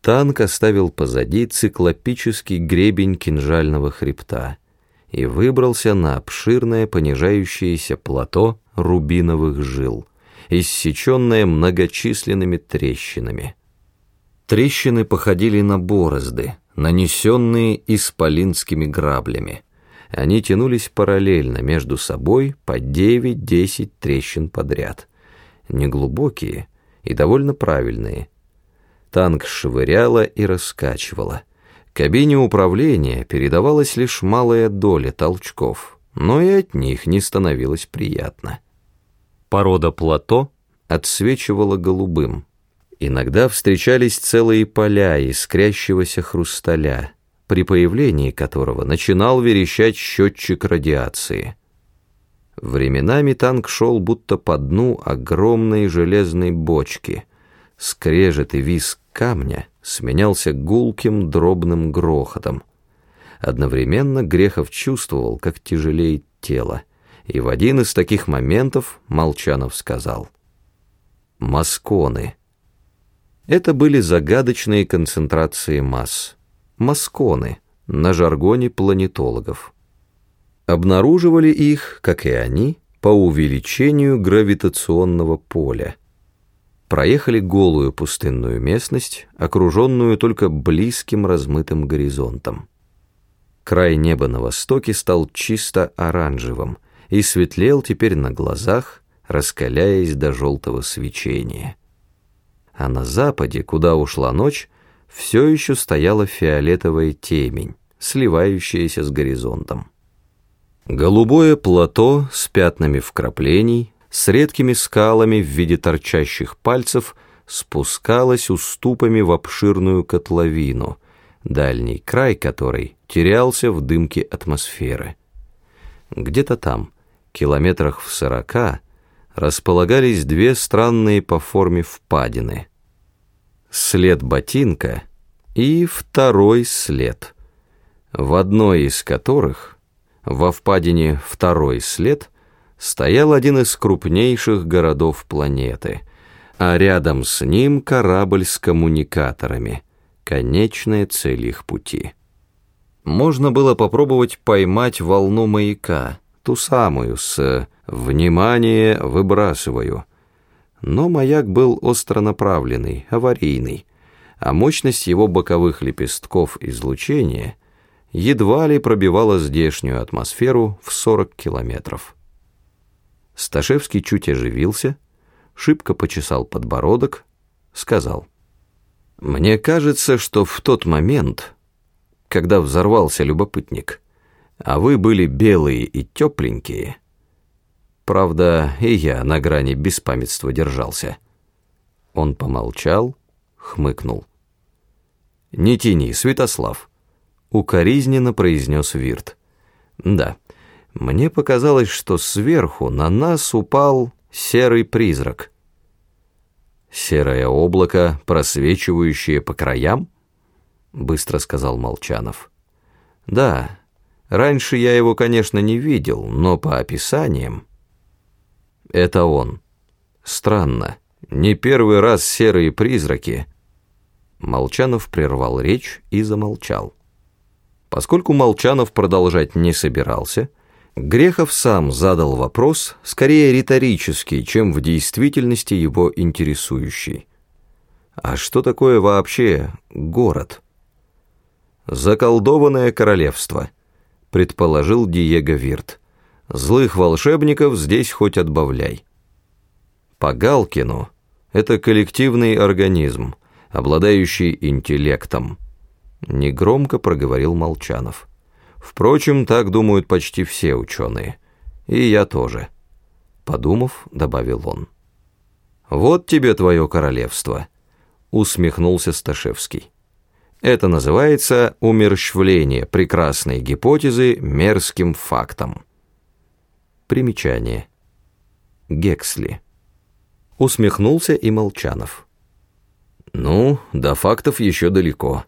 Танк оставил позади циклопический гребень кинжального хребта и выбрался на обширное понижающееся плато рубиновых жил, иссеченное многочисленными трещинами. Трещины походили на борозды, нанесенные исполинскими граблями. Они тянулись параллельно между собой по 9-10 трещин подряд. Неглубокие и довольно правильные. Танк швыряло и раскачивало. Кабине управления передавалась лишь малая доля толчков, но и от них не становилось приятно. Порода плато отсвечивала голубым. Иногда встречались целые поля искрящегося хрусталя, при появлении которого начинал верещать счетчик радиации. Временами танк шел будто по дну огромной железной бочки. Скрежет и визг камня сменялся гулким дробным грохотом. Одновременно Грехов чувствовал, как тяжелеет тело, и в один из таких моментов Молчанов сказал «Масконы». Это были загадочные концентрации масс масконы на жаргоне планетологов. Обнаруживали их, как и они, по увеличению гравитационного поля. Проехали голую пустынную местность, окруженную только близким размытым горизонтом. Край неба на востоке стал чисто оранжевым и светлел теперь на глазах, раскаляясь до желтого свечения. А на западе, куда ушла ночь, все еще стояла фиолетовая темень, сливающаяся с горизонтом. Голубое плато с пятнами вкраплений, с редкими скалами в виде торчащих пальцев спускалось уступами в обширную котловину, дальний край которой терялся в дымке атмосферы. Где-то там, километрах в сорока, располагались две странные по форме впадины — след ботинка и второй след, в одной из которых, во впадине второй след, стоял один из крупнейших городов планеты, а рядом с ним корабль с коммуникаторами, конечная цель их пути. Можно было попробовать поймать волну маяка, ту самую с «внимание, выбрасываю», но маяк был остро направленный, аварийный, а мощность его боковых лепестков излучения едва ли пробивала здешнюю атмосферу в 40 километров. Сташевский чуть оживился, шибко почесал подбородок, сказал, «Мне кажется, что в тот момент, когда взорвался любопытник, а вы были белые и тепленькие, — Правда, и я на грани беспамятства держался. Он помолчал, хмыкнул. «Не тяни, Святослав», — укоризненно произнес Вирт. «Да, мне показалось, что сверху на нас упал серый призрак». «Серое облако, просвечивающее по краям?» — быстро сказал Молчанов. «Да, раньше я его, конечно, не видел, но по описаниям...» Это он. Странно. Не первый раз серые призраки. Молчанов прервал речь и замолчал. Поскольку Молчанов продолжать не собирался, Грехов сам задал вопрос, скорее риторический, чем в действительности его интересующий. А что такое вообще город? Заколдованное королевство, предположил Диего Вирт. Злых волшебников здесь хоть отбавляй. По Галкину это коллективный организм, обладающий интеллектом. Негромко проговорил Молчанов. Впрочем, так думают почти все ученые. И я тоже. Подумав, добавил он. «Вот тебе твое королевство», — усмехнулся Сташевский. «Это называется умерщвление прекрасной гипотезы мерзким фактом». Примечание. Гексли. Усмехнулся и Молчанов. «Ну, до фактов еще далеко»,